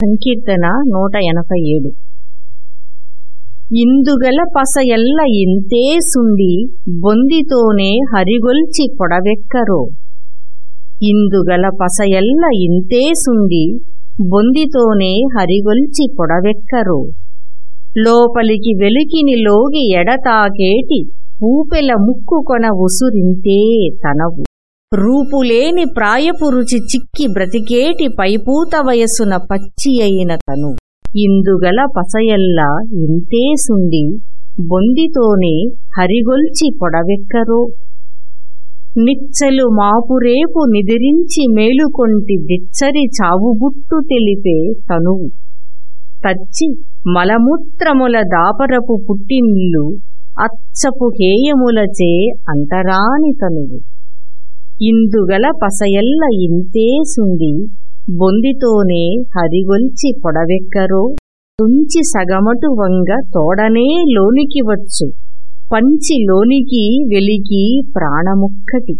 సంకీర్తన నూట ఎనభై ఏడు. ఇందుగల పస ఎల్ల ఇంతే సుండి బొందితోనే హరిగొల్చి పొడవెక్కరో. ఇందుగల పస ఎల్ల ఇంతే సుండి బొందితోనే హరిగొల్చి పొడవెక్కరో. లోపలికి వెలికిని లోగి ఎడతాకేటి పూపెల ముక్కు కొన ఉసురింతే తనవు. రూపులేని ప్రాయపు రుచి చిక్కి బ్రతికేటి పైపూత వయస్సున పచ్చి అయిన తను. ఇందుగల పసయల్లా ఇంతేసుండి బొందితోనే హరిగొల్చి పొడవెక్కరో. నిచ్చలు మాపురేపు నిదిరించి మేలుకొంటి దిచ్చరి చావుబుట్టు తెలిపే తనువు తచ్చి మలమూత్రముల దాపరపు పుట్టినిల్లు అచ్చపు హేయములచే అంతరాని తనువు. ఇందుగల పసయల్ల ఇంతేసుండి బొందితోనే హరిగొల్చి పొడవెక్కరో. తుంచి సగమటు వంగ తోడనే లోనికి వచ్చు పంచి లోనికి వెలికి ప్రాణముక్కటి.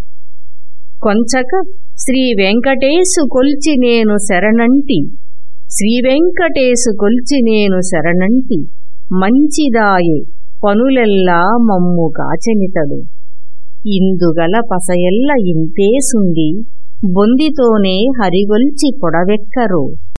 కొంచక శ్రీ వెంకటేశు కొల్చి నేను శరణంటి శ్రీవెంకటేశు కొల్చి నేను శరణంటి మంచిదాయే పనులెల్లా మమ్ము కాచనితడు. ఇందుగల పసయల్ల ఇంతేసుంది బొందితోనే హరిగొల్చి పొడవెక్కరు.